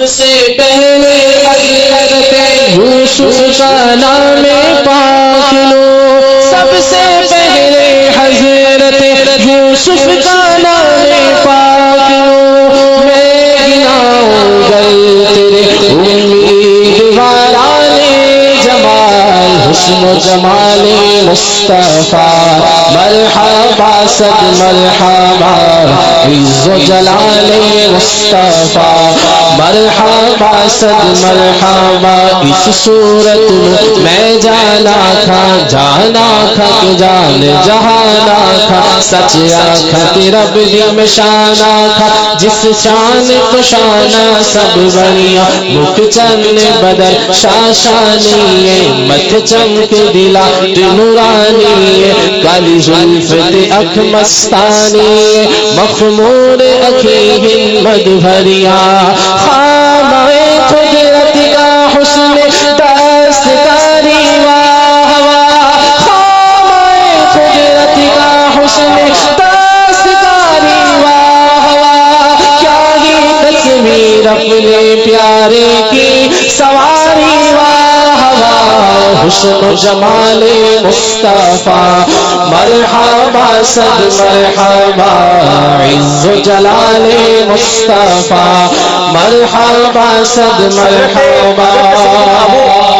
سے پہلے حضرت یوسف کا نام پاک لو۔ سب سے پہلے حضرت یوسف کا نام پاک لو۔ میں گناؤں گل تیرے امیدواران جمال، حسن جمال مصطفیٰ۔ مرحبا صد مرحبا، عز و جلال مصطفیٰ، مرحبا صد مرحبا، اس صورت میں میں جانا تھا جانا تھا کہ جان جہانا تھا، سچ آخا کہ رب دم شانا تھا، جس شان کو شانا سب بڑھیا مکھ چند بدل شاشانی مت چمک دلا نورانی کالی زلف اکھ مستانی مخمور اکھی ہمت بھریا خامے قدرت کا حسن دستکاری واہ واہ خامے قدرت کا حسن دستکاری واہ واہ کیا ہی تصویر اپنے پیارے کی سواری حسن و جمال مصطفیٰ مرحبا صد مرحبا عز و جلال مصطفیٰ مرحبا صد مرحبا۔